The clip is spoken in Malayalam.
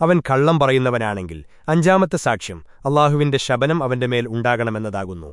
അവൻ കള്ളം പറയുന്നവനാണെങ്കിൽ അഞ്ചാമത്തെ സാക്ഷ്യം അള്ളാഹുവിന്റെ ശബനം അവന്റെ മേൽ ഉണ്ടാകണമെന്നതാകുന്നു